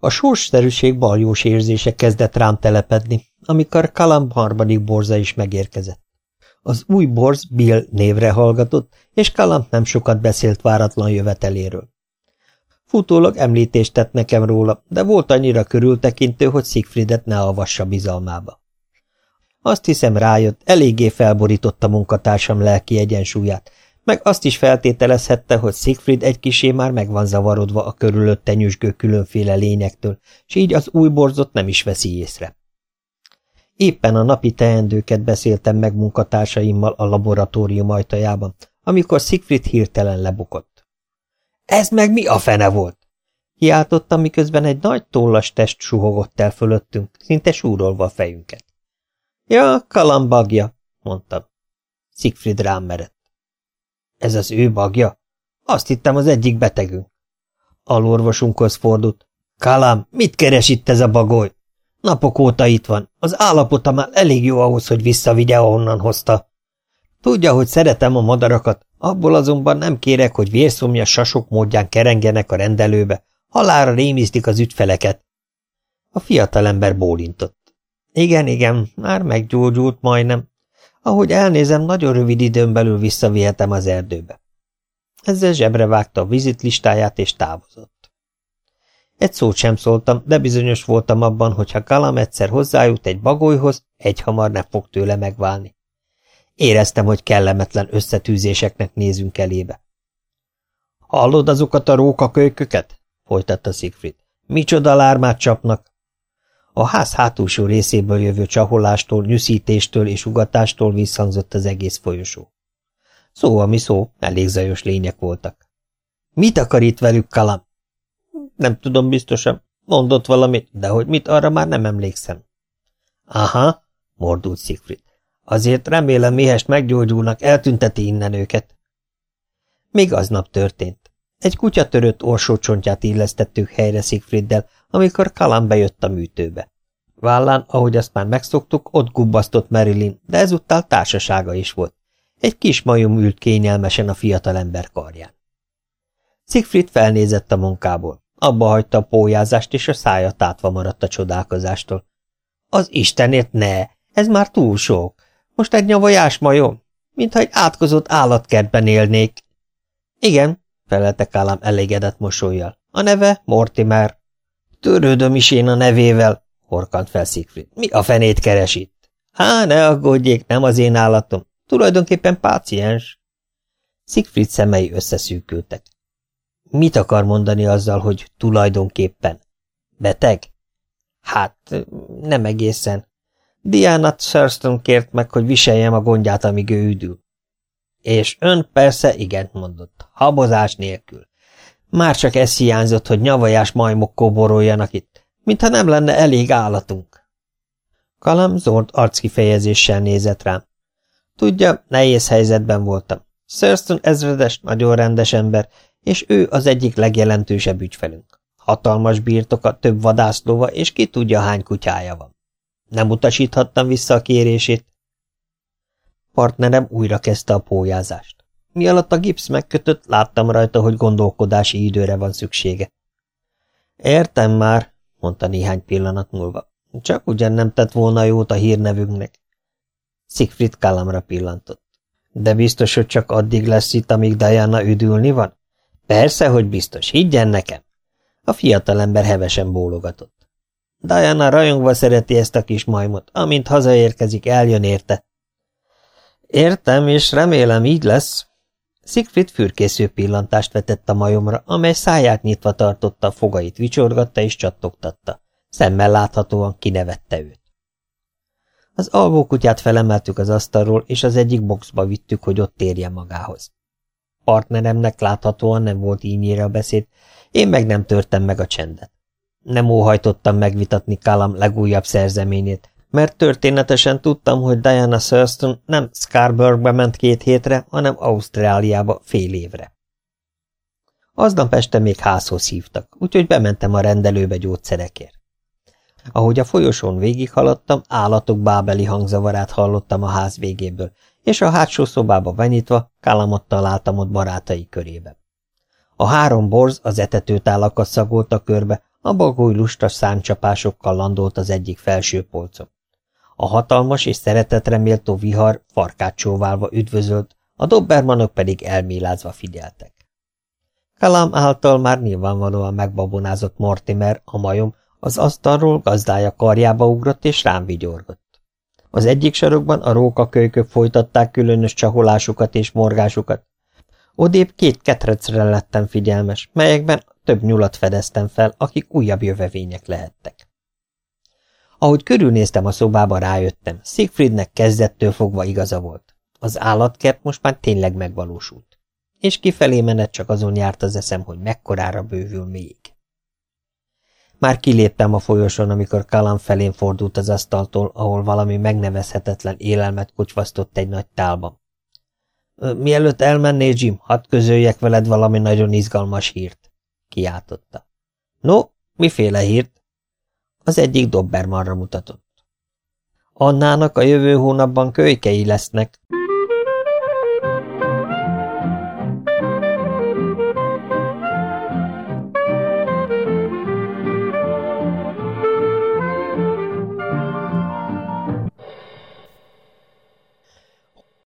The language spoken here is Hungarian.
A sorsszerűség baljós érzése kezdett rám telepedni, amikor Kalam harmadik borza is megérkezett. Az új borz Bill névre hallgatott, és Kalam nem sokat beszélt váratlan jöveteléről. Futólag említést tett nekem róla, de volt annyira körültekintő, hogy Siegfriedet ne avassa bizalmába. Azt hiszem rájött, eléggé felborította munkatársam lelki egyensúlyát, meg azt is feltételezhette, hogy Siegfried egy kisé már meg van zavarodva a körülötte nyüzsgő különféle lényektől, s így az új borzot nem is veszi észre. Éppen a napi teendőket beszéltem meg munkatársaimmal a laboratórium ajtajában, amikor Siegfried hirtelen lebukott. – Ez meg mi a fene volt? – kiáltottam, miközben egy nagy tollas test suhogott el fölöttünk, szinte súrolva a fejünket. – Ja, kalambagja – mondtam. Siegfried rám merett. Ez az ő bagja? Azt hittem az egyik betegünk. Alorvosunkhoz fordult. Kalam, mit keres itt ez a bagoly? Napok óta itt van. Az állapota már elég jó ahhoz, hogy visszavigye, ahonnan hozta. Tudja, hogy szeretem a madarakat, abból azonban nem kérek, hogy vérszomja sasok módján kerengenek a rendelőbe, halára rémisztik az ügyfeleket. A fiatalember bólintott. Igen, igen, már meggyógyult majdnem. Ahogy elnézem, nagyon rövid időn belül visszavihetem az erdőbe. Ezzel zsebre vágta a vizitlistáját és távozott. Egy szót sem szóltam, de bizonyos voltam abban, hogy ha Kalam egyszer hozzájut egy bagolyhoz, egy hamar nem fog tőle megválni. Éreztem, hogy kellemetlen összetűzéseknek nézünk elébe. Hallod azokat a rókakölyköket? folytatta Siegfried. Micsoda lármát csapnak? A ház hátulsó részéből jövő csaholástól, nyűszítéstől és ugatástól visszhangzott az egész folyosó. Szó, ami szó, elég zajos lények voltak. Mit akar itt velük, Kalam? Nem tudom biztosan. Mondott valamit, de hogy mit, arra már nem emlékszem. Aha, mordult Siegfried. Azért remélem, mihest meggyógyulnak, eltünteti innen őket. Még aznap történt. Egy kutya törött orsócsontját illesztettük helyre Siegfrieddel, amikor Kalam bejött a műtőbe. Vállán, ahogy azt már megszoktuk, ott gubbasztott Marilyn, de ezúttal társasága is volt. Egy kis majom ült kényelmesen a fiatalember karján. Siegfried felnézett a munkából. Abba hagyta a pójázást, és a szája tátva maradt a csodálkozástól. Az Istenért ne! Ez már túl sok! Most egy nyavajás majom? Mintha egy átkozott állatkertben élnék. Igen, felelte Kálám elégedett mosolyjal. A neve Mortimer. Törődöm is én a nevével, horkant fel Siegfried. Mi a fenét keres itt? Há, ne aggódjék, nem az én állatom. Tulajdonképpen páciens. Siegfried szemei összeszűkültek. Mit akar mondani azzal, hogy tulajdonképpen? Beteg? Hát, nem egészen. Diana Thurston kért meg, hogy viseljem a gondját, amíg ő üdül. És ön persze igen mondott, habozás nélkül. Már csak ez hiányzott, hogy nyavajás majmok koboroljanak itt, mintha nem lenne elég állatunk. Kalam zord arckifejezéssel nézett rám. Tudja, nehéz helyzetben voltam. Thurston ezredes nagyon rendes ember, és ő az egyik legjelentősebb ügyfelünk. Hatalmas birtoka, több vadászlóva, és ki tudja, hány kutyája van. Nem utasíthattam vissza a kérését. Partnerem újra kezdte a pójázást. Mi alatt a gipsz megkötött, láttam rajta, hogy gondolkodási időre van szüksége. Értem már, mondta néhány pillanat múlva. Csak ugyan nem tett volna jót a hírnevünknek. Siegfried Kalamra pillantott. De biztos, hogy csak addig lesz itt, amíg Diana üdülni van? Persze, hogy biztos, higgyen nekem. A fiatalember hevesen bólogatott. Diana rajongva szereti ezt a kis majmot, amint hazaérkezik, eljön érte. Értem, és remélem így lesz, Siegfried fürkésző pillantást vetett a majomra, amely száját nyitva tartotta, fogait vicsorgatta és csattogtatta. Szemmel láthatóan kinevette őt. Az alvókutyát felemeltük az asztalról, és az egyik boxba vittük, hogy ott térjen magához. Partneremnek láthatóan nem volt ínyére a beszéd, én meg nem törtem meg a csendet. Nem óhajtottam megvitatni Kalam legújabb szerzeményét, mert történetesen tudtam, hogy Diana Thurston nem Scarboroughbe ment két hétre, hanem Ausztráliába fél évre. Aznap este még házhoz hívtak, úgyhogy bementem a rendelőbe gyógyszerekért. Ahogy a folyosón végighaladtam, állatok bábeli hangzavarát hallottam a ház végéből, és a hátsó szobába benyitva Kalamot találtam ott barátai körében. A három borz az etetőtálakat szagolta körbe, A bagoly lustas száncsapásokkal landolt az egyik felső polcon. A hatalmas és szeretetre méltó vihar farkát csóválva üdvözölt, a dobbermanok pedig elmélázva figyeltek. Kalam által már nyilvánvalóan megbabonázott Mortimer, a majom, az asztalról gazdája karjába ugrott és rám vigyorgott. Az egyik sarokban a rókakölykök folytatták különös csaholásukat és morgásukat. Odébb két ketrecre lettem figyelmes, melyekben több nyulat fedeztem fel, akik újabb jövevények lehettek. Ahogy körülnéztem a szobába, rájöttem, Siegfriednek kezdettől fogva igaza volt. Az állatkert most már tényleg megvalósult. És kifelé menet csak azon járt az eszem, hogy mekkorára bővül még. Már kiléptem a folyosón, amikor Kalam felén fordult az asztaltól, ahol valami megnevezhetetlen élelmet kocsvasztott egy nagy tálban. Mielőtt elmennél, Jim, hadd közöljek veled valami nagyon izgalmas hírt, kiáltotta. No, miféle hírt? Az egyik Dobbermanra mutatott. Annának a jövő hónapban kölykei lesznek.